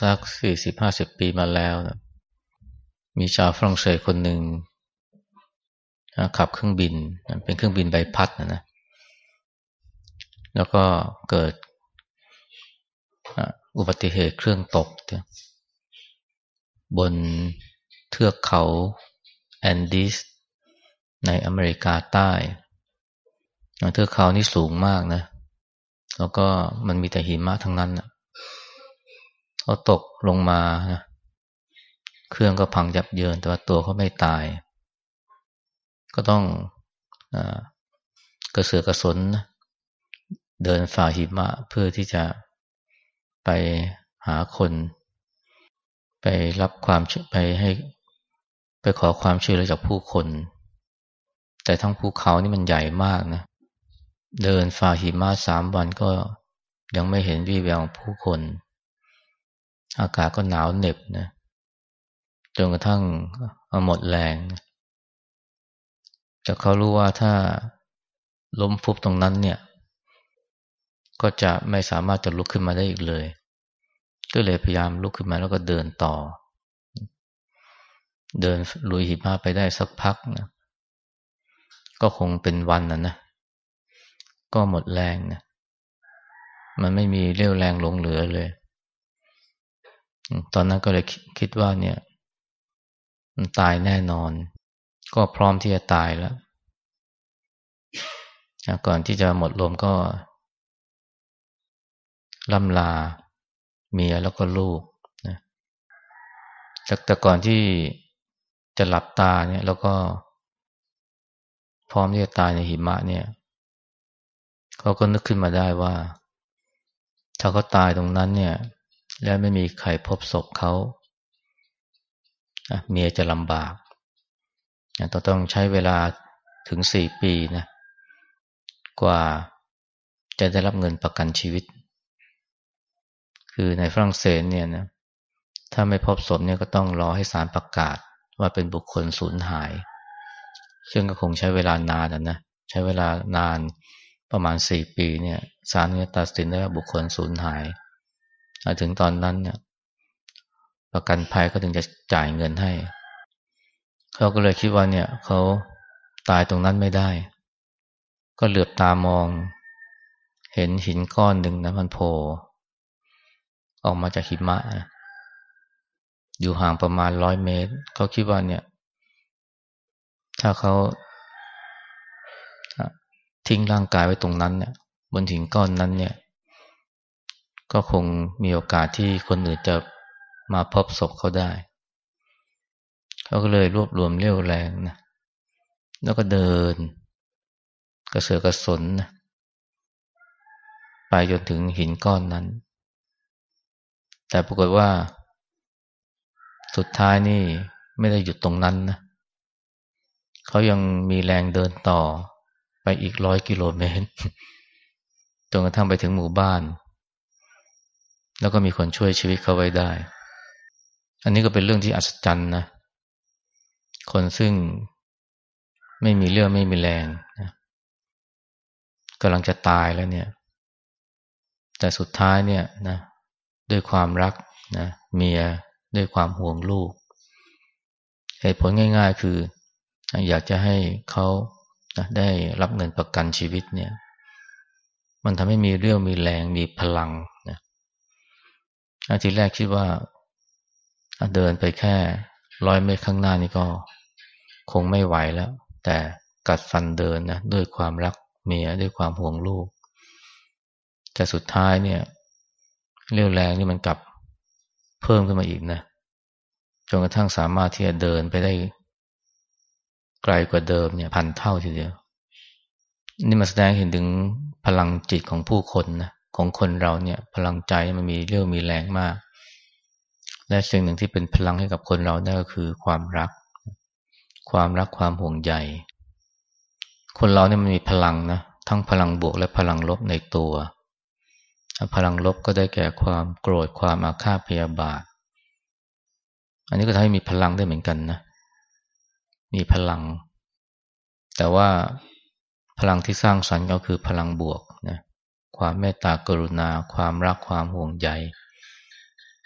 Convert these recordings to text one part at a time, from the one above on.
สักสี่สิบห้าสิบปีมาแล้วนะมีชาวฝรั่งเศสคนหนึ่งขับเครื่องบิน เป็นเครื่องบินใบพัดนะนะ แล้วก็เกิดอุบัติเหตุเครื่องตก บนเทือกเขาแอนดีสในอเมริกาใต้ เทือกเขานี่สูงมากนะ แล้วก็มันมีแต่หิมะทั้งนั้นนะ เขาตกลงมานะเครื่องก็พังยับเยิน แต่ว่าตัวเขาไม่ตาย ก็ต้องอกระเสือกระสนเดินฝ่าหิมะเพื่อที่จะไปหาคน ไปรับความไปให้ ไปขอความช่วยเหลือจากผู้คน แต่ทั้งภูเขานี่มันใหญ่มากนะ เดินฝ่าหิมะสามวันก็ยังไม่เห็นวี่แววของผู้คน อากาศก็หนาวเหน็บนะจนกระทั่งหมดแรงแต่เขารู้ว่าถ้าล้มฟุบตรงนั้นเนี่ย ก็จะไม่สามารถจะลุกขึ้นมาได้อีกเลย ก็เลยพยายามลุกขึ้นมาแล้วก็เดินต่อ เดินลุยหิมะไปได้สักพักนะก็คงเป็นวันนะนะ ก็หมดแรงนะ มันไม่มีเรี่ยวแรงหลงเหลือเลย ตอนนั้นก็เลยคิดว่าเนี่ยตายแน่นอน ก็พร้อมที่จะตายแล้ว ก่อนที่จะหมดลมก็ล่ำลาเมียแล้วก็ลูกนะแต่ก่อนที่จะหลับตาเนี่ย แล้วก็ พร้อมที่จะตายในหิมะเนี่ยเขาก็นึกขึ้นมาได้ว่า ถ้าเขาตายตรงนั้นเนี่ย และไม่มีใครพบศพเขาเมียจะลำบากต้องใช้เวลาถึงสี่ปีนะกว่าจะได้รับเงินประกันชีวิต คือในฝรั่งเศสเนี่ยนะถ้าไม่พบศพเนี่ยก็ต้องรอให้ศาลประกาศว่าเป็นบุคคลสูญหาย ซึ่งก็คงใช้เวลานานนะใช้เวลานานประมาณสี่ปีเนี่ยศาลจะตัดสินได้ว่าบุคคลสูญหาย ถึงตอนนั้นเนี่ยประกันภัยก็ถึงจะจ่ายเงินให้ เขาก็เลยคิดว่าเนี่ยเขาตายตรงนั้นไม่ได้ ก็เหลือบตามอง เห็นหินก้อนหนึ่งนะมันโผล่ออกมาจากหิมะ อยู่ห่างประมาณร้อยเมตร เขาคิดว่าเนี่ย ถ้าเขาทิ้งร่างกายไว้ตรงนั้นเนี่ยบนหินก้อนนั้นเนี่ย ก็คงมีโอกาสที่คนอื่นจะมาพบศพเขาได้ เขาก็เลยรวบรวมเรี่ยวแรงนะ แล้วก็เดิน กระเสือกระสนนะไปจนถึงหินก้อนนั้น แต่ปรากฏว่า สุดท้ายนี่ไม่ได้หยุดตรงนั้นนะ เขายังมีแรงเดินต่อไปอีกร้อยกิโลเมตร จนกระทั่งไปถึงหมู่บ้าน แล้วก็มีคนช่วยชีวิตเขาไว้ได้ อันนี้ก็เป็นเรื่องที่อัศจรรย์นะ คนซึ่งไม่มีเรื่องไม่มีแรงนะกำลังจะตายแล้วเนี่ย แต่สุดท้ายเนี่ยนะด้วยความรักนะเมียด้วยความห่วงลูก เหตุผลง่าย ๆ คือ อยากจะให้เขานะได้รับเงินประกันชีวิตเนี่ย มันทำให้มีเรี่ยวมีแรงมีพลัง อาทีแรกคิดว่าเดินไปแค่ร้อยเมตรข้างหน้านี่ก็คงไม่ไหวแล้ว แต่กัดฟันเดินนะด้วยความรักเมียด้วยความห่วงลูก แต่สุดท้ายเนี่ย เรี่ยวแรงนี่มันกลับเพิ่มขึ้นมาอีกนะจนกระทั่งสามารถที่จะเดินไปได้ไกลกว่าเดิมเนี่ย พันเท่าทีเดียว นี่มาแสดงเห็นถึงพลังจิตของผู้คนนะ ของคนเราเนี่ย พลังใจมันมีเรี่ยวมีแรงมาก และสิ่งหนึ่งที่เป็นพลังให้กับคนเรานั่นก็คือความรัก ความรักความห่วงใยคนเราเนี่ยมันมีพลังนะทั้งพลังบวกและพลังลบในตัว พลังลบก็ได้แก่ความโกรธความอาฆาตพยาบาท อันนี้ก็ทำให้มีพลังได้เหมือนกันนะ มีพลัง แต่ว่าพลังที่สร้างสรรค์ก็คือพลังบวกนะ ความเมตตากรุณา ความรักความห่วงใย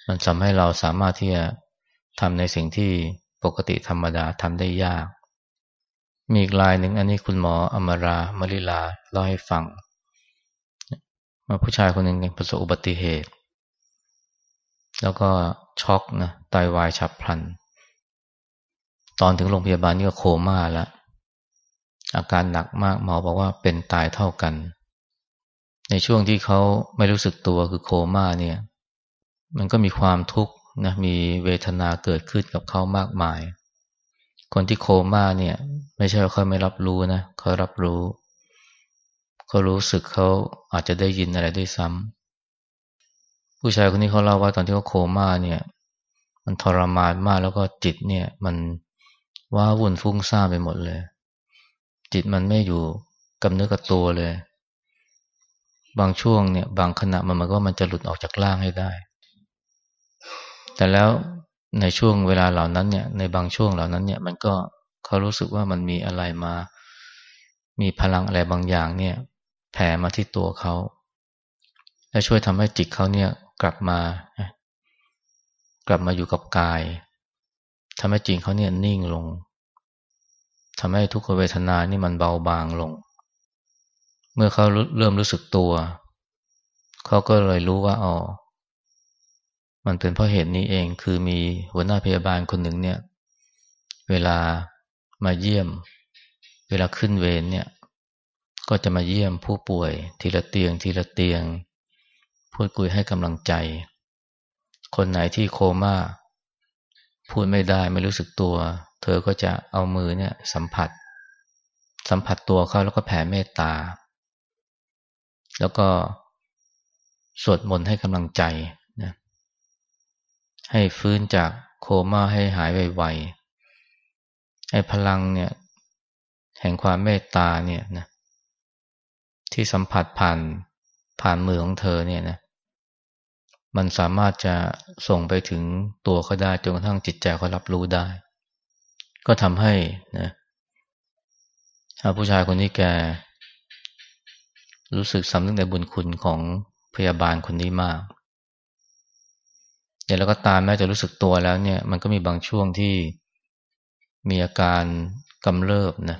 มันทำให้เราสามารถที่จะทำในสิ่งที่ปกติธรรมดาทำได้ยาก มีอีกลายหนึ่งอันนี้คุณหมออมรามลิลาเล่าให้ฟังมาผู้ชายคนหนึ่งประสบอุบัติเหตุ แล้วก็ช็อกนะไตาวายฉับพลัน ตอนถึงโรงพยาบาลนี่ก็โคม่าแล้วอาการหนักมากหมอบอกว่าเป็นตายเท่ากัน ในช่วงที่เขาไม่รู้สึกตัวคือโคม่าเนี่ย มันก็มีความทุกข์นะมีเวทนาเกิดขึ้นกับเขามากมาย คนที่โคม่าเนี่ย ไม่ใช่ว่าเขาไม่รับรู้นะเขารับรู้เขารู้สึกเขาอาจจะได้ยินอะไรด้วยซ้ำผู้ชายคนนี้เขาเล่าว่าตอนที่เขาโคม่าเนี่ย มันทรมานมากแล้วก็จิตเนี่ย มันว้าวุ่นฟุ้งซ่านไปหมดเลย จิตมันไม่อยู่กับเนื้อกับตัวเลย บางช่วงเนี่ย บางขณะมันมันก็มันจะหลุดออกจากร่างให้ได้ แต่แล้วในช่วงเวลาเหล่านั้นเนี่ย ในบางช่วงเหล่านั้นเนี่ย มันก็เขารู้สึกว่ามันมีอะไรมา มีพลังอะไรบางอย่างเนี่ย แผ่มาที่ตัวเขา และช่วยทำให้จิตเขาเนี่ยกลับมา กลับมาอยู่กับกายทำให้จิตเขาเนี่ยนิ่งลงทำให้ทุกขเวทนานี่มันเบาบางลง เมื่อเขาเริ่มรู้สึกตัว เขาก็เลยรู้ว่าอ๋อมันเป็นเพราะเหตุนี้เองคือมีหัวหน้าพยาบาลคนหนึ่งเนี่ย เวลามาเยี่ยม เวลาขึ้นเวรเนี่ย ก็จะมาเยี่ยมผู้ป่วย ทีละเตียง ทีละเตียง พูดคุยให้กำลังใจ คนไหนที่โคม่าพูดไม่ได้ไม่รู้สึกตัว เธอก็จะเอามือเนี่ยสัมผัส สัมผัสตัวเขาแล้วก็แผ่เมตตา แล้วก็สวดมนต์ให้กำลังใจนะให้ฟื้นจากโคม่าให้หายไวๆให้พลังเนี่ยแห่งความเมตตาเนี่ยนะที่สัมผัสผ่านผ่านมือของเธอเนี่ยนะมันสามารถจะส่งไปถึงตัวเขาได้จนกระทั่งจิตใจเขารับรู้ได้ ก็ทำให้นะผู้ชายคนนี้แก รู้สึกสำนึกในบุญคุณของพยาบาลคนนี้มากเนี่ยแล้วก็ตามแม้จะรู้สึกตัวแล้วเนี่ย มันก็มีบางช่วงที่มีอาการกำเริบนะ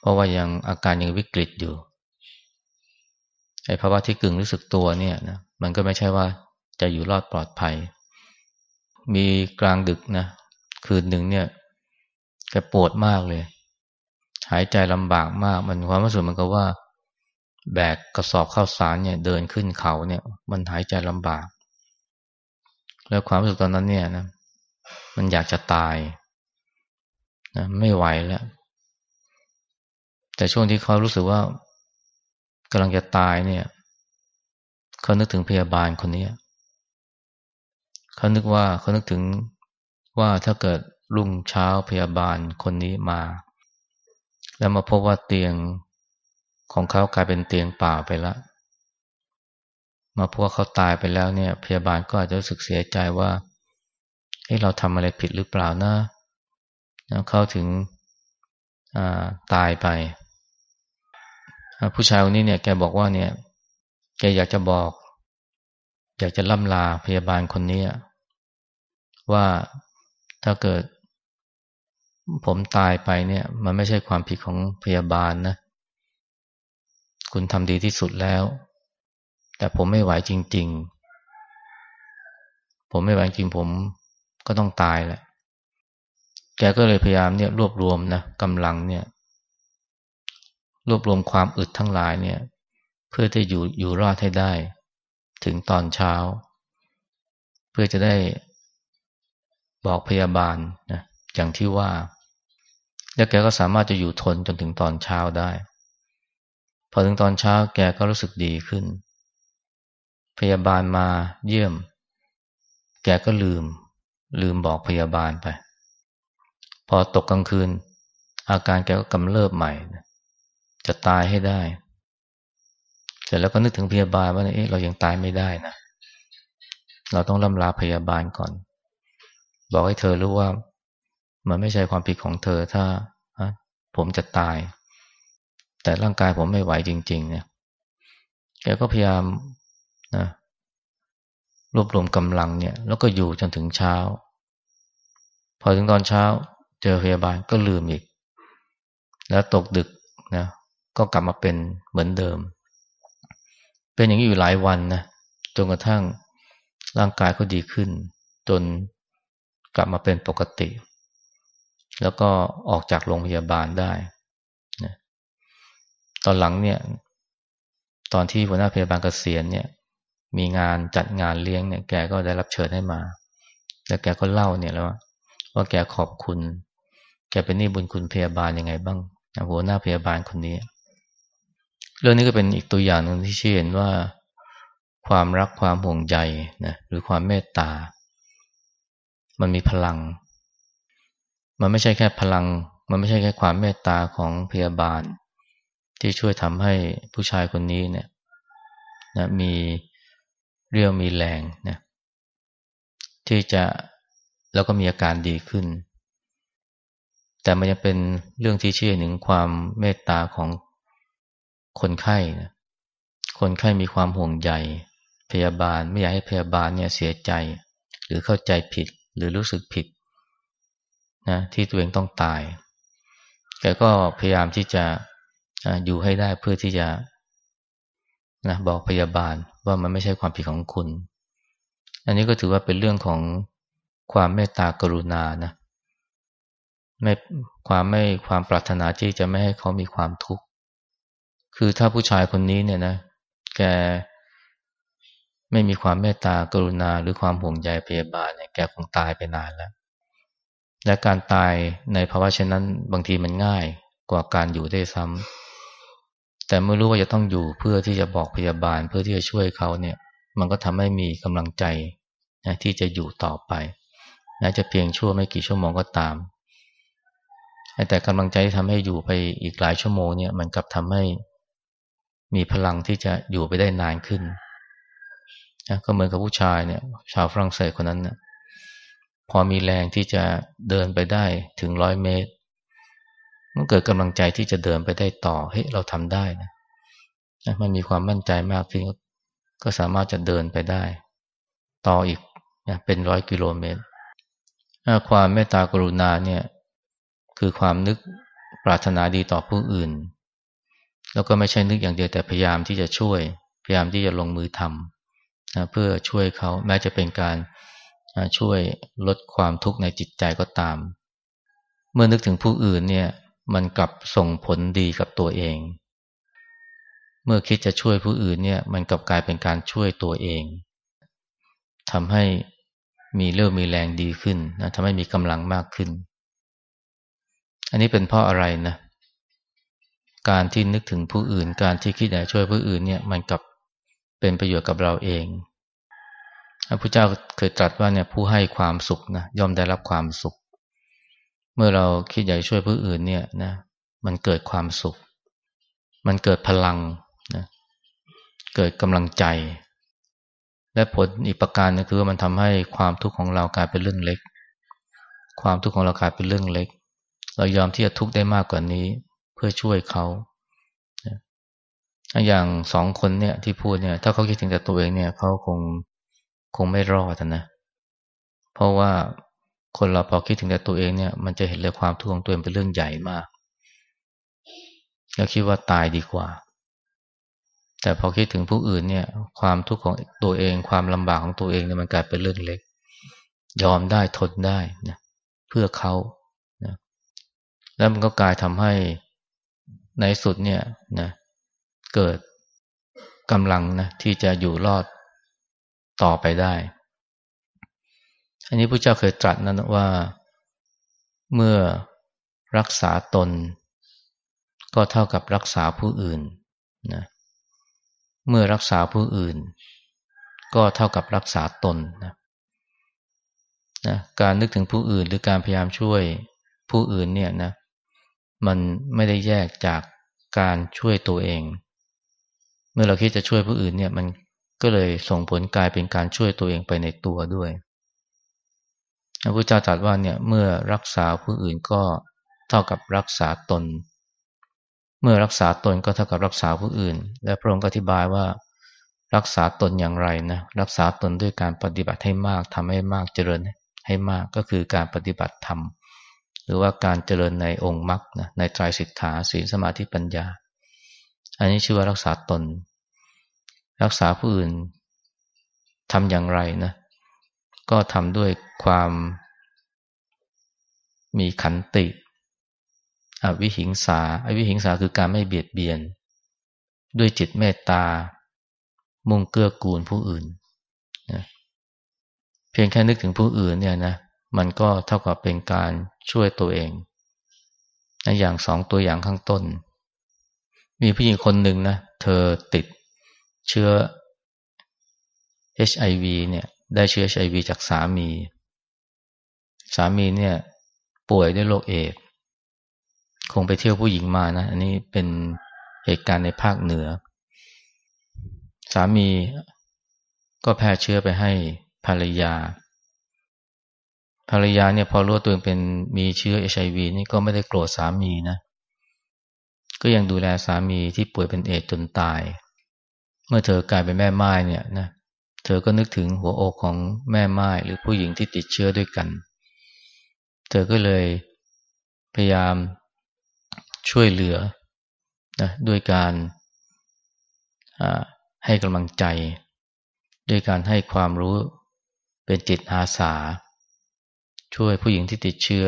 เพราะว่ายังอาการยังวิกฤตอยู่ไอ้ภาวะที่กึ่งรู้สึกตัวเนี่ยนะมันก็ไม่ใช่ว่าจะอยู่รอดปลอดภัย มีกลางดึกนะคืนหนึ่งเนี่ยแกปวดมากเลย หายใจลำบากมาก มันความรู้สึกมันก็ว่า แบกกระสอบข้าวสารเนี่ยเดินขึ้นเขาเนี่ย มันหายใจลำบาก แล้วความรู้สึกตอนนั้นเนี่ยนะมันอยากจะตายนะไม่ไหวแล้ว แต่ช่วงที่เขารู้สึกว่ากำลังจะตายเนี่ยเขานึกถึงพยาบาลคนนี้เขานึกว่าเขานึกถึงว่าถ้าเกิดรุ่งเช้าพยาบาลคนนี้มา แล้วมาพบว่าเตียง ของเขากลายเป็นเตียงเปล่าไปแล้วมาพว่าเขาตายไปแล้วเนี่ย พยาบาลก็อาจจะรู้สึกเสียใจว่าเฮ้เราทำอะไรผิดหรือเปล่านะแล้วเขาถึงตายไปผู้ชายคนนี้เนี่ยแกบอกว่าเนี่ย แกอยากจะบอก อยากจะล่ำลาพยาบาลคนนี้ว่าถ้าเกิดผมตายไปเนี่ย มันไม่ใช่ความผิดของพยาบาลนะ คุณทำดีที่สุดแล้ว แต่ผมไม่ไหวจริง ๆ ผมไม่ไหวจริงผมก็ต้องตายแหละแกก็เลยพยายามเนี่ยรวบรวมนะกำลังเนี่ย รวบรวมความอึดทั้งหลายเนี่ย เพื่อจะอยู่อยู่รอดให้ได้ ถึงตอนเช้า เพื่อจะได้บอกพยาบาลนะอย่างที่ว่า แล้วแกก็สามารถจะอยู่ทนจนถึงตอนเช้าได้ อถึงตอนเช้าแกก็รู้สึกดีขึ้น พยาบาลมาเยี่ยม แกก็ลืม ลืมบอกพยาบาลไป พอตกกลางคืน อาการแกก็กำเริบใหม่ จะตายให้ได้เสร็จแล้วก็นึกถึงพยาบาลว่าเอ๊ะเรายังตายไม่ได้นะ เราต้องล่ำลาพยาบาลก่อน บอกให้เธอรู้ว่า มันไม่ใช่ความผิดของเธอถ้าผมจะตาย แต่ร่างกายผมไม่ไหวจริงๆเนี่ยแกก็พยายามนะรวบรวมกำลังเนี่ย แล้วก็อยู่จนถึงเช้า พอถึงตอนเช้า เจอพยาบาลก็ลืมอีก แล้วตกดึกนะก็กลับมาเป็นเหมือนเดิม เป็นอย่างนี้อยู่หลายวันนะจนกระทั่งร่างกายก็ดีขึ้น จนกลับมาเป็นปกติ แล้วก็ออกจากโรงพยาบาลได้ ตอนหลังเนี่ย ตอนที่หัวหน้าพยาบาลเกษียณเนี่ย มีงานจัดงานเลี้ยงเนี่ย แกก็ได้รับเชิญให้มา แล้วแกก็เล่าเนี่ยแล้วว่าว่าแกขอบคุณ แกเป็นนี่บุญคุณพยาบาลยังไงบ้างหัวหน้าพยาบาลคนนี้ เรื่องนี้ก็เป็นอีกตัวอย่างหนึ่งที่ชี้เห็นว่า ความรักความห่วงใยนะหรือความเมตตา มันมีพลัง มันไม่ใช่แค่พลัง มันไม่ใช่แค่ความเมตตาของพยาบาล ที่ช่วยทำให้ผู้ชายคนนี้เนี่ยนะมีเรี่ยวมีแรงนะที่จะแล้วก็มีอาการดีขึ้น แต่มันยังเป็นเรื่องที่เชี้ถึงความเมตตาของคนไข้นะคนไข้มีความห่วงใยพยาบาลไม่อยากให้พยาบาลเนี่ยเสียใจ หรือเข้าใจผิดหรือรู้สึกผิดนะที่ตัวเองต้องตายแกก็พยายามที่จะ อยู่ให้ได้เพื่อที่จะนะบอกพยาบาลว่ามันไม่ใช่ความผิดของคุณ อันนี้ก็ถือว่าเป็นเรื่องของความเมตตากรุณานะไม่ความไม่ความปรารถนาที่จะไม่ให้เขามีความทุกข์ คือถ้าผู้ชายคนนี้เนี่ยนะ แกไม่มีความเมตตากรุณาหรือความห่วงใยพยาบาลเนี่ยแกคงตายไปนานแล้ว และการตายในภาวะเช่นนั้นบางทีมันง่ายกว่าการอยู่ได้ซ้ำ แต่เมื่อรู้ว่าจะต้องอยู่เพื่อที่จะบอกพยาบาลเพื่อที่จะช่วยเขาเนี่ย มันก็ทำให้มีกำลังใจนะที่จะอยู่ต่อไปแม้จะเพียงชั่วไม่กี่ชั่วโมงก็ตาม แต่กำลังใจที่ทำให้อยู่ไปอีกหลายชั่วโมงเนี่ยมันกลับทำให้มีพลังที่จะอยู่ไปได้นานขึ้นนะก็เหมือนกับผู้ชายเนี่ย ชาวฝรั่งเศสคนนั้นนี่ยพอมีแรงที่จะเดินไปได้ถึงร้อยเมตร มันเกิดกำลังใจที่จะเดินไปได้ต่อเฮ้ยเราทำได้นะมันมีความมั่นใจมากขึ้นก็สามารถจะเดินไปได้ ต่ออีกนะเป็นร้อยกิโลเมตรความเมตตากรุณาเนี่ยคือความนึกปรารถนาดีต่อผู้อื่น แล้วก็ไม่ใช่นึกอย่างเดียวแต่พยายามที่จะช่วย พยายามที่จะลงมือทำนะเพื่อช่วยเขาแม้จะเป็นการช่วยลดความทุกข์ในจิตใจก็ตาม เมื่อนึกถึงผู้อื่นเนี่ย มันกลับส่งผลดีกับตัวเอง เมื่อคิดจะช่วยผู้อื่นเนี่ย มันกลับกลายเป็นการช่วยตัวเองทำให้มีเรื่องมีแรงดีขึ้นนะทำให้มีกำลังมากขึ้น อันนี้เป็นเพราะอะไรนะ การที่นึกถึงผู้อื่น การที่คิดอยากช่วยผู้อื่นเนี่ย มันกลับเป็นประโยชน์กับเราเองพระพุทธเจ้าเคยตรัสว่าเนี่ยผู้ให้ความสุขนะย่อมได้รับความสุข เมื่อเราคิดอยากช่วยผู้อื่นเนี่ยนะมันเกิดความสุข มันเกิดพลังนะเกิดกำลังใจ และผลอีกประการนึงคือว่ามันทำให้ความทุกข์ของเรากลายเป็นเรื่องเล็ก ความทุกข์ของเรากลายเป็นเรื่องเล็ก เรายอมที่จะทุกข์ได้มากกว่านี้ เพื่อช่วยเขาอย่างสองคนเนี่ยที่พูดเนี่ย ถ้าเขาคิดถึงแต่ตัวเองเนี่ยเขาคงคงไม่รอดนะ เพราะว่า คนเราพอคิดถึงแต่ตัวเองเนี่ย มันจะเห็นเลยความทุกข์ของตัวเองเป็นเรื่องใหญ่มาก แล้วคิดว่าตายดีกว่า แต่พอคิดถึงผู้อื่นเนี่ย ความทุกข์ของตัวเอง ความลำบากของตัวเองเนี่ยมันกลายเป็นเรื่องเล็ก ยอมได้ทนได้นะเพื่อเขานะแล้วมันก็กลายทำให้ในสุดเนี่ยนะเกิดกำลังนะที่จะอยู่รอดต่อไปได้ อันนี้พระเจ้าเคยตรัสนั้นว่าเมื่อรักษาตน ก็เท่ากับรักษาผู้อื่นนะเมื่อรักษาผู้อื่น ก็เท่ากับรักษาตนนะนะการนึกถึงผู้อื่นหรือการพยายามช่วยผู้อื่นเนี่ยนะมันไม่ได้แยกจากการช่วยตัวเอง เมื่อเราคิดจะช่วยผู้อื่นเนี่ยมันก็เลยส่งผลกลายเป็นการช่วยตัวเองไปในตัวด้วย พระพุทธเจ้าตรัสว่าเนี่ยเมื่อรักษาผู้อื่นก็เท่ากับรักษาตน เมื่อรักษาตนก็เท่ากับรักษาผู้อื่น และพระองค์อธิบายว่า รักษาตนอย่างไรนะรักษาตนด้วยการปฏิบัติให้มากทำให้มากเจริญให้มากก็คือการปฏิบัติธรรมหรือว่าการเจริญในองค์มรรคในไตรสิกขาศีลสมาธิปัญญา อันนี้ชื่อว่ารักษาตน รักษาผู้อื่นทำอย่างไรนะ ก็ทำด้วยความมีขันติ อวิหิงสาอวิหิงสาคือการไม่เบียดเบียน ด้วยจิตเมตตา มุ่งเกื้อกูลผู้อื่นนะเพียงแค่นึกถึงผู้อื่นเนี่ยนะ มันก็เท่ากับเป็นการช่วยตัวเองนะอย่างสองตัวอย่างข้างต้น มีผู้หญิงคนหนึ่งนะ เธอติดเชื้อ HIV เนี่ย ได้เชื้อ HIV จากสามี สามีเนี่ย ป่วยด้วยโรคเอดคงไปเที่ยวผู้หญิงมานะ อันนี้เป็นเหตุการณ์ในภาคเหนือ สามีก็แพร่เชื้อไปให้ภรรยา ภรรยาเนี่ยพอรู้ตัวเองเป็นมีเชื้อเอชไอวีนี่ก็ไม่ได้โกรธสามีนะ ก็ยังดูแลสามีที่ป่วยเป็นเอดจนตาย เมื่อเธอกลายเป็นแม่ไม้เนี่ยนะ เธอก็นึกถึงหัวอกของแม่ไม้หรือผู้หญิงที่ติดเชื้อด้วยกัน เธอก็เลยพยายามช่วยเหลือนะด้วยการให้กำลังใจ ด้วยการให้ความรู้เป็นจิตอาสา ช่วยผู้หญิงที่ติดเชื้อ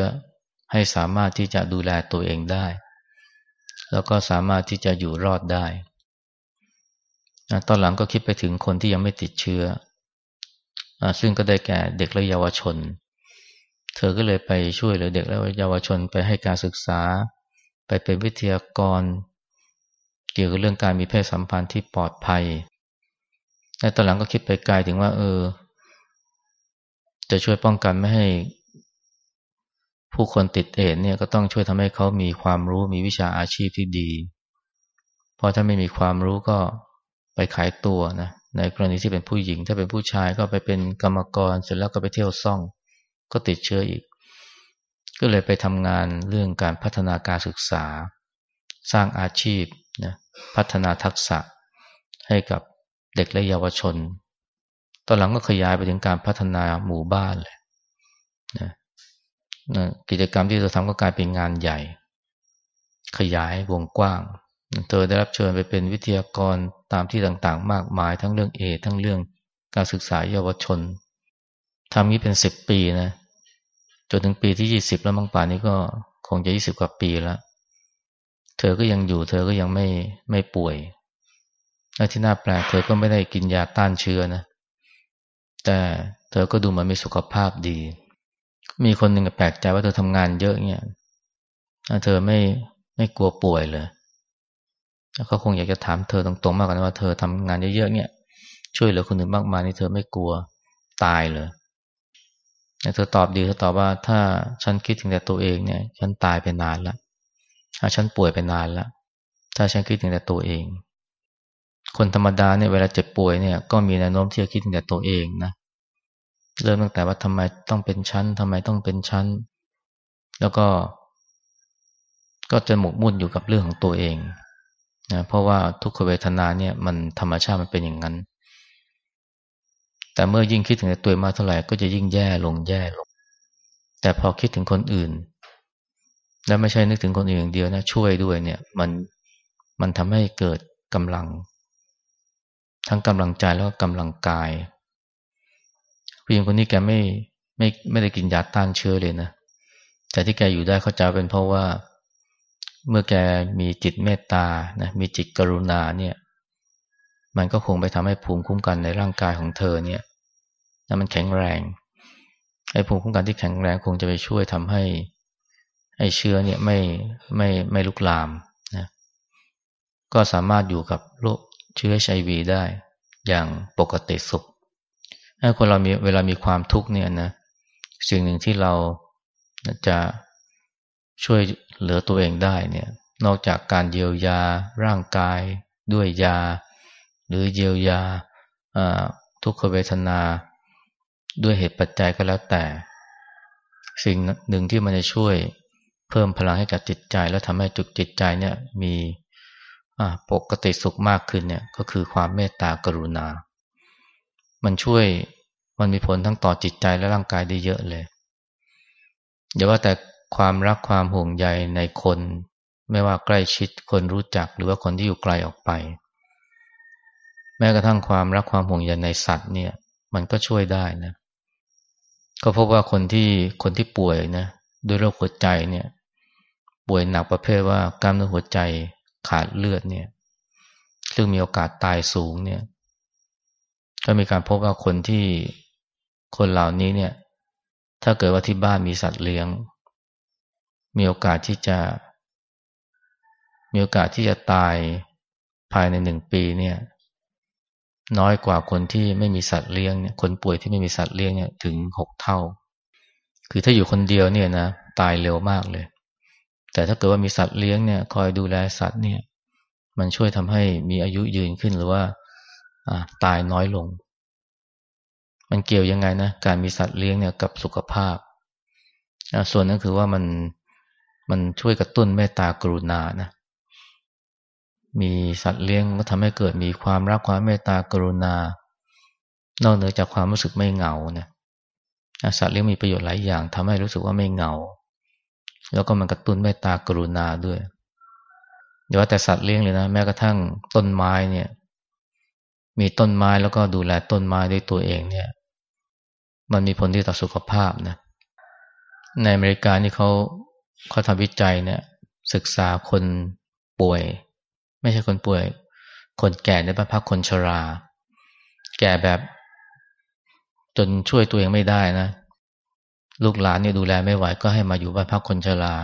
ให้สามารถที่จะดูแลตัวเองได้ แล้วก็สามารถที่จะอยู่รอดได้ ตอนหลังก็คิดไปถึงคนที่ยังไม่ติดเชื้ออซึ่งก็ได้แก่เด็กและเยาวชน เธอก็เลยไปช่วยเหลือเด็กและเยาวชนไปให้การศึกษา ไปเป็นวิทยากร เกี่ยวกับเรื่องการมีเพศสัมพันธ์ที่ปลอดภัยในตอนหลังก็คิดไปไกลถึงว่า เออ จะช่วยป้องกันไม่ให้ ผู้คนติดเอดเนี่ยก็ต้องช่วยทำให้เขามีความรู้มีวิชาอาชีพที่ดี เพราะถ้าไม่มีความรู้ก็ ไปขายตัวนะในกรณีที่เป็นผู้หญิง ถ้าเป็นผู้ชายก็ไปเป็นกรรมกรเสร็จแล้วก็ไปเที่ยวซ่อง ก็ติดเชื้ออีก ก็เลยไปทำงานเรื่องการพัฒนาการศึกษา สร้างอาชีพนะพัฒนาทักษะให้กับเด็กและเยาวชน ตอนหลังก็ขยายไปถึงการพัฒนาหมู่บ้านเลยนะนะกิจกรรมที่เธอทำก็กลายเป็นงานใหญ่ ขยายวงกว้าง เธอได้รับเชิญไปเป็นวิทยากรตามที่ต่างๆ มากมาย ทั้งเรื่องเอทั้งเรื่องการศึกษาเยาวชนทำนี้เป็นสิบปีนะจนถึงปีที่ยี่สิบแล้วมังป่านนี้ก็คงจะยี่สิบกว่าปีแล้วเธอก็ยังอยู่ เธอก็ยังไม่ไม่ป่วยและที่น่าแปลกเธอก็ไม่ได้กินยาต้านเชื้อนะ แต่เธอก็ดูเหมือนมีสุขภาพดี มีคนหนึ่งแปลกใจว่าเธอทำงานเยอะเนี่ยเธอไม่ไม่กลัวป่วยเลย เขาคงอยากจะถามเธอตรงๆมากกว่าว่าเธอทำงานเยอะๆเนี่ย ช่วยเหลือคนอื่นมากมายนี่เธอไม่กลัวตายเลยเธอตอบดีเธอตอบว่าถ้าฉันคิดถึงแต่ตัวเองเนี่ย ฉันตายไปนานแล้วฉันป่วยไปนานล้วถ้าฉันคิดถึงแต่ตัวเอง คนธรรมดาเนี่ยเวลาเจ็บป่วยเนี่ยก็มีแนวโน้มที่จะคิดถึงแต่ตัวเองนะเริ่มตั้งแต่ว่าทำไมต้องเป็นชั้นทำไมต้องเป็นชั้น แล้วก็ ก็จะหมกมุ่นอยู่กับเรื่องของตัวเอง นะเพราะว่าทุกขเวทนาเนี่ยมันธรรมชาติมันเป็นอย่างนั้น แต่เมื่อยิ่งคิดถึงตัวมากเท่าไหร่ก็จะยิ่งแย่ลงแย่ลง แต่พอคิดถึงคนอื่น แล้วไม่ใช่นึกถึงคนอื่นอย่างเดียวนะช่วยด้วยเนี่ยมันมันทำให้เกิดกำลัง ทั้งกำลังใจแล้วก็กำลังกายผู้หญิงคนนี้แกไม่ไม่ไม่ได้กินยาต้านเชื้อเลยนะแต่ที่แกอยู่ได้เขาจะเป็นเพราะว่า เมื่อแกมีจิตเมตตานะมีจิตกรุณาเนี่ย มันก็คงไปทำให้ภูมิคุ้มกันในร่างกายของเธอเนี่ยนะมันแข็งแรงไอ้ภูมิคุ้มกันที่แข็งแรงคงจะไปช่วยทำให้ไอ้เชื้อเนี่ยไม่ไม่ไม่ลุกลามนะก็สามารถอยู่กับโรคเชื้อไอวีได้อย่างปกติสุขถ้าคนเรามีเวลามีความทุกข์เนี่ยนะสิ่งหนึ่งที่เราจะ ช่วยเหลือตัวเองได้เนี่ย นอกจากการเยียวยาร่างกายด้วยยา หรือเยียวยาทุกขเวทนา ด้วยเหตุปัจจัยก็แล้วแต่ สิ่งหนึ่งที่มันจะช่วยเพิ่มพลังให้กับจิตใจ แล้วทำให้จุกจิตใจเนี่ยมีปกติสุขมากขึ้นเนี่ยก็คือความเมตตากรุณา มันช่วยมันมีผลทั้งต่อจิตใจและร่างกายได้เยอะเลยอย่าว่าแต่ ความรักความห่วงใยในคน ไม่ว่าใกล้ชิดคนรู้จักหรือว่าคนที่อยู่ไกลออกไป แม้กระทั่งความรักความห่วงใยในสัตว์เนี่ย มันก็ช่วยได้นะก็พบว่าคนที่คนที่ป่วยนะด้วยโรคหัวใจเนี่ย ป่วยหนักประเภทว่ากล้ามเนื้อหัวใจขาดเลือดเนี่ย ซึ่งมีโอกาสตายสูงเนี่ย ก็มีการพบว่าคนที่คนเหล่านี้เนี่ย ถ้าเกิดว่าที่บ้านมีสัตว์เลี้ยง มีโอกาสที่จะ มีโอกาสที่จะตายภายในหนึ่งปีเนี่ย น้อยกว่าคนที่ไม่มีสัตว์เลี้ยงเนี่ยคนป่วยที่ไม่มีสัตว์เลี้ยงเนี่ยถึงหกเท่า คือถ้าอยู่คนเดียวเนี่ยนะตายเร็วมากเลย แต่ถ้าเกิดว่ามีสัตว์เลี้ยงเนี่ย คอยดูแลสัตว์เนี่ย มันช่วยทำให้มีอายุยืนขึ้นหรือว่าตายน้อยลง มันเกี่ยวยังไงนะ การมีสัตว์เลี้ยงเนี่ยกับสุขภาพ ส่วนนั้นคือว่ามัน มันช่วยกระตุ้นเมตตากรุณานะมีสัตว์เลี้ยงก็ทำให้เกิดมีความรักความเมตตากรุณา นอกเหนือจากความรู้สึกไม่เหงานะสัตว์เลี้ยงมีประโยชน์หลายอย่างทำให้รู้สึกว่าไม่เหงา แล้วก็มันกระตุ้นเมตตากรุณาด้วยเดี๋ยวแต่สัตว์เลี้ยงเลยนะแม้กระทั่งต้นไม้เนี่ย มีต้นไม้แล้วก็ดูแลต้นไม้ด้วยตัวเองเนี่ย มันมีผลดีต่อสุขภาพนะในอเมริกานี่เขา เขาทำวิจัยเนี่ย ศึกษาคนป่วย ไม่ใช่คนป่วย คนแก่ในบ้านพักคนชรา แก่แบบ จนช่วยตัวเองไม่ได้นะ ลูกหลานเนี่ยดูแลไม่ไหว ก็ให้มาอยู่บ้านพักคนชรา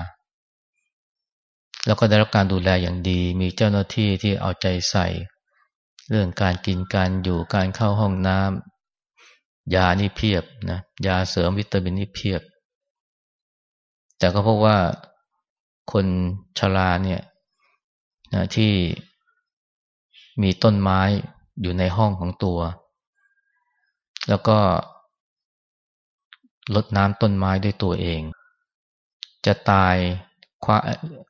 แล้วก็ได้รับการดูแลอย่างดี มีเจ้าหน้าที่ที่เอาใจใส่ เรื่องการกินการอยู่การเข้าห้องน้ำยานี่เพียบนะยาเสริมวิตามินนี่เพียบ แต่ก็พบว่าคนชราเนี่ยนะที่มีต้นไม้อยู่ในห้องของตัว แล้วก็ลดน้ำต้นไม้ด้วยตัวเอง จะตาย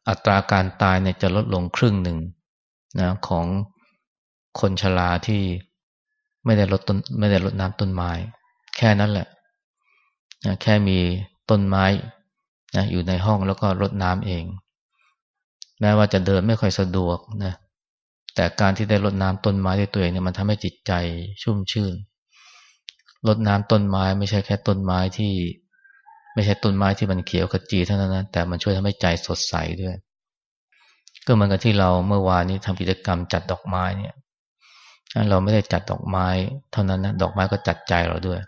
อัตราการตายเนี่ยจะลดลงครึ่งหนึ่งนะของคนชราที่ไม่ได้ลดต้นไม่ได้ลดน้ำต้นไม้ แค่นั้นแหละนะแค่มีต้นไม้ นะอยู่ในห้องแล้วก็รดน้ำเอง แม้ว่าจะเดินไม่ค่อยสะดวกนะแต่การที่ได้รดน้ำต้นไม้ด้วยตัวเองเนี่ยมันทำให้จิตใจชุ่มชื่นรดน้ำต้นไม้ไม่ใช่แค่ต้นไม้ที่ ไม่ใช่ต้นไม้ที่มันเขียวขจีเท่านั้นนะแต่มันช่วยทำให้ใจสดใสด้วย ก็เหมือนกับที่เราเมื่อวานนี้ทำกิจกรรมจัดดอกไม้เนี่ยเราไม่ได้จัดดอกไม้ เท่านั้นนะดอกไม้ก็จัดใจเราด้วย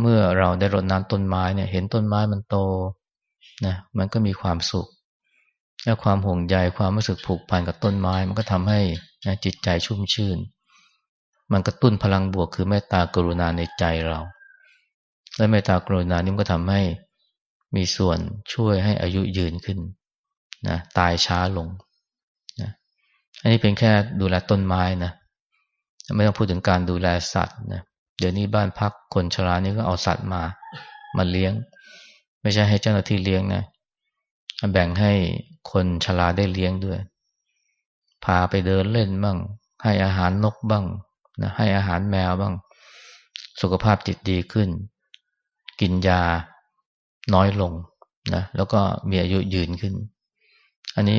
เมื่อเราได้รดน้ำต้นไม้เนี่ย เห็นต้นไม้มันโตนะมันก็มีความสุข และความห่วงใยความรู้สึกผูกพันกับต้นไม้ มันก็ทำให้นะจิตใจชุ่มชื่น มันกระตุ้นพลังบวกคือเมตตากรุณาในใจเรา และเมตตากรุณานี่มันก็ทำให้มีส่วนช่วยให้อายุยืนขึ้นนะตายช้าลงนะอันนี้เป็นแค่ดูแลต้นไม้นะ ไม่ต้องพูดถึงการดูแลสัตว์นะ เดี๋ยวนี้บ้านพักคนชรานี่ก็เอาสัตว์มา มาเลี้ยง ไม่ใช่ให้เจ้าหน้าที่เลี้ยงนะแบ่งให้คนชราได้เลี้ยงด้วย พาไปเดินเล่นบ้าง ให้อาหารนกบ้างนะให้อาหารแมวบ้าง สุขภาพจิตดีขึ้น กินยาน้อยลงนะแล้วก็มีอายุยืนขึ้น อันนี้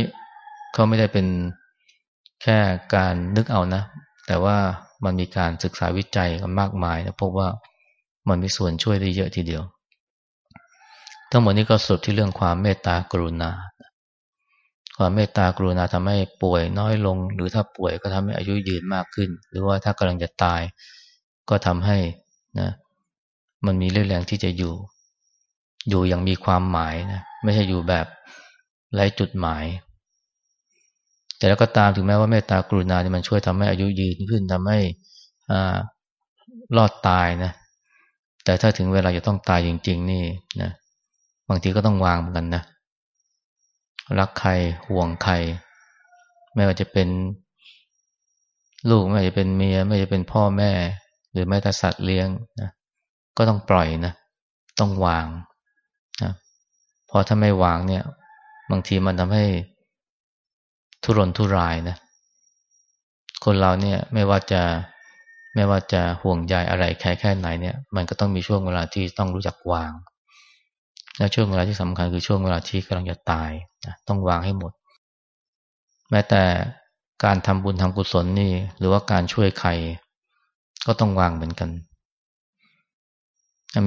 เขาไม่ได้เป็นแค่การนึกเอานะ แต่ว่า มันมีการศึกษาวิจัยกันมากมายนะพบว่ามันมีส่วนช่วยได้เยอะทีเดียว ทั้งหมดนี้ก็สุดที่เรื่องความเมตตากรุณา ความเมตตากรุณาทำให้ป่วยน้อยลง หรือถ้าป่วยก็ทำให้อายุยืนมากขึ้น หรือว่าถ้ากำลังจะตายก็ทำให้นะมันมีเรื่องแรงที่จะอยู่ อยู่อย่างมีความหมายนะไม่ใช่อยู่แบบไร้จุดหมาย แต่แล้วก็ตามถึงแม้ว่าเมตตากรุณาเนี่ยมันช่วยทำให้อายุยืนขึ้นทำให้อ่ารอดตายนะ แต่ถ้าถึงเวลาจะต้องตายจริง ๆ นี่นะบางทีก็ต้องวางเหมือนกันนะรักใครห่วงใครไม่ว่าจะเป็นลูกไม่ว่าจะเป็นเมีย ไม่ว่าจะเป็นพ่อแม่ หรือแม้แต่สัตว์เลี้ยงนะก็ต้องปล่อยนะ ต้องวางนะเพอถ้าไม่วางเนี่ย บางทีมันทำให้ ทุรนทุรายนะ คนเราเนี่ยไม่ว่าจะไม่ว่าจะห่วงใยอะไรแค่แค่ไหนเนี่ย มันก็ต้องมีช่วงเวลาที่ต้องรู้จักวาง และช่วงเวลาที่สำคัญคือช่วงเวลาที่กำลังจะตายนะต้องวางให้หมด แม้แต่การทำบุญทำกุศลนี่ หรือว่าการช่วยใคร ก็ต้องวางเหมือนกัน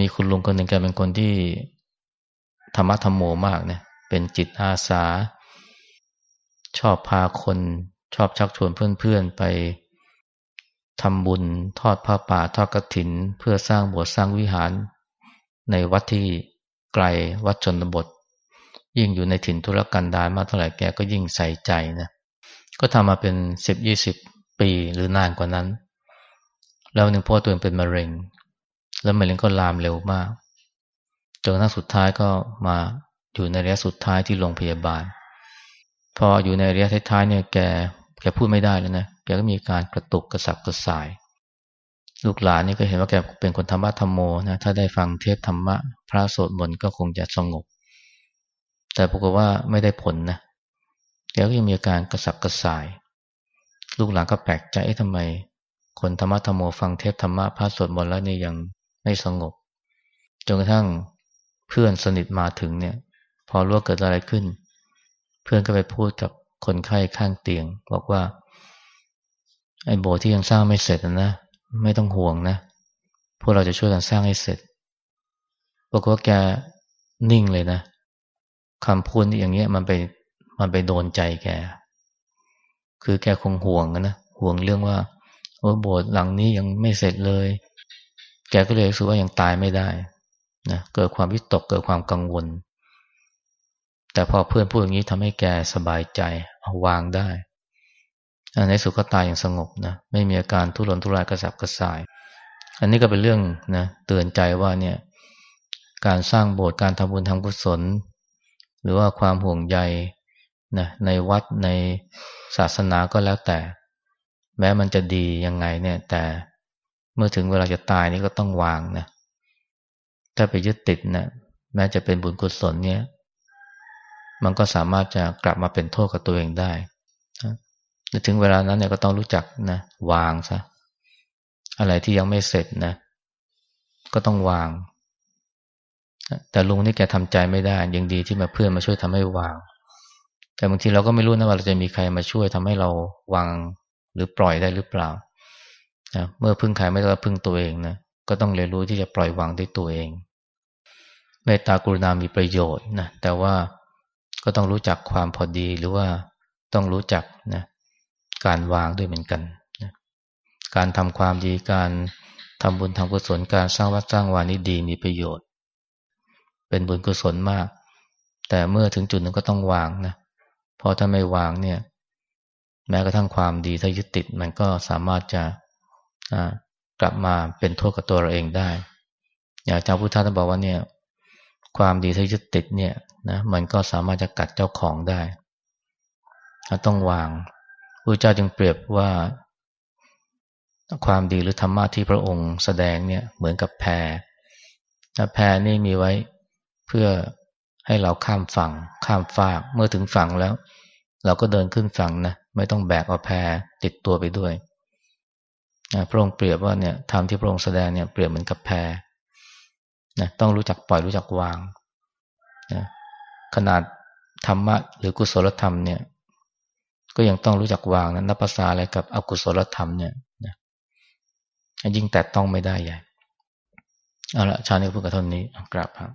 มีคุณลุงคนหนึ่งแกเป็นคนที่ธรรมะธรรมโมมากเนี่ยเป็นจิตอาสา ชอบพาคน ชอบชักชวนเพื่อนๆไปทำบุญทอดผ้าป่าทอดกระถิน เพื่อสร้างโบสถ์สร้างวิหาร ในวัดที่ไกลวัดชนบท ยิ่งอยู่ในถิ่นธุรกันดารมากเท่าไหร่แกก็ยิ่งใส่ใจนะก็ทำมาเป็นสิบยี่สิบปีหรือนานกว่านั้น แล้วหนึ่งพ่อตัวเองเป็นมะเร็ง แล้วมะเร็งก็ลามเร็วมากจนกระทั่งสุดท้ายก็มาอยู่ในระยะสุดท้ายที่โรงพยาบาล พออยู่ในระยะท้ายๆเนี่ยแกแกพูดไม่ได้แล้วนะแกก็มีการกระตุกกระสับกระส่าย ลูกหลานนี่ก็เห็นว่าแกเป็นคนธรรมะธรรมโมนะถ้าได้ฟังเทศธรรมะ พระสวดมนต์ก็คงจะสงบ แต่ปรากฏว่าไม่ได้ผลนะแกก็ยังมีอาการกระสับกระส่าย ลูกหลานก็แปลกใจทำไม คนธรรมะธรรมโมฟังเทศธรรมะพระสวดมนต์แล้วนี่ยังไม่สงบจนกระทั่งเพื่อนสนิทมาถึงเนี่ย พอรู้ว่าเกิดอะไรขึ้น เพื่อนก็ไปพูดกับคนไข้ข้างเตียง บอกว่า ไอ้โบสถ์ที่ยังสร้างไม่เสร็จนะไม่ต้องห่วงนะพวกเราจะช่วยกันสร้างให้เสร็จบอกว่าแกนิ่งเลยนะคำพูดอย่างเงี้ยมันไปมันไปโดนใจแก คือแกคงห่วงนะห่วงเรื่องว่าโอ้โบสถ์หลังนี้ยังไม่เสร็จเลย แกก็เลยรู้สึกว่ายังตายไม่ได้นะเกิดความวิตกเกิดความกังวล แต่พอเพื่อนพูดอย่างนี้ทำให้แกสบายใจเอาวางได้ในสุขก็ตายอย่างสงบนะไม่มีอาการทุรนทุรายกระสับกระส่าย อันนี้ก็เป็นเรื่องนะเตือนใจว่าเนี่ยการสร้างโบสถ์การทำบุญทำกุศล หรือว่าความห่วงใยนะในวัดในศาสนาก็แล้วแต่ แม้มันจะดียังไงเนี่ย แต่เมื่อถึงเวลาจะตายนี่ก็ต้องวางนะถ้าไปยึดติดนะแม้จะเป็นบุญกุศลเนี่ย มันก็สามารถจะกลับมาเป็นโทษกับตัวเองได้ถึงเวลานั้นเนี่ยก็ต้องรู้จักนะวางซะอะไรที่ยังไม่เสร็จนะ ก็ต้องวาง แต่ลุงนี่แกทำใจไม่ได้ยังดีที่มาเพื่อนมาช่วยทำให้วาง แต่บางทีเราก็ไม่รู้นะว่าเราจะมีใครมาช่วยทำให้เราวางหรือปล่อยได้หรือเปล่านะเมื่อพึ่งใครไม่ได้พึ่งตัวเองนะก็ต้องเรียนรู้ที่จะปล่อยวางด้วยตัวเองเมตตากรุณามีประโยชน์นะแต่ว่า ก็ต้องรู้จักความพอดีหรือว่าต้องรู้จักนะการวางด้วยเหมือนกันนะการทำความดีการทำบุญทำกุศลการสร้างวัดสร้างวานี่ดีมีประโยชน์ เป็นบุญกุศลมาก แต่เมื่อถึงจุดนึงก็ต้องวางนะเพราะถ้าไม่วางเนี่ย แม้กระทั่งความดีถ้ายึดติดมันก็สามารถจะกลับมาเป็นโทษกับตัวเราเองได้ อย่างเจ้าพุทธท่าสบอกว่าเนี่ย ความดีที่ยึดติดเนี่ย นะมันก็สามารถจะกัดเจ้าของได้ต้องวางพระเจ้าจึงเปรียบว่าความดีหรือธรรมะที่พระองค์แสดงเนี่ยเหมือนกับแพแพนี่มีไว้เพื่อให้เราข้ามฝั่ง ข้ามฟากเมื่อถึงฝั่งแล้ว เราก็เดินขึ้นฝั่งนะไม่ต้องแบกเอาแพติดตัวไปด้วยพระองค์เปรียบว่าเนี่ยธรรมที่พระองค์แสดงเนี่ยเปรียบเหมือนกับแพนะต้องรู้จักปล่อยรู้จักวางนะ ขนาดธรรมะหรือกุศลธรรมเนี่ย ก็ยังต้องรู้จักวางนะนับภาษาอะไรกับอกุศลธรรมเนี่ยนะยิ่งแตะต้องไม่ได้ใหญ่เอาละชาเนี้พูดกับท่านนี้กราบครับ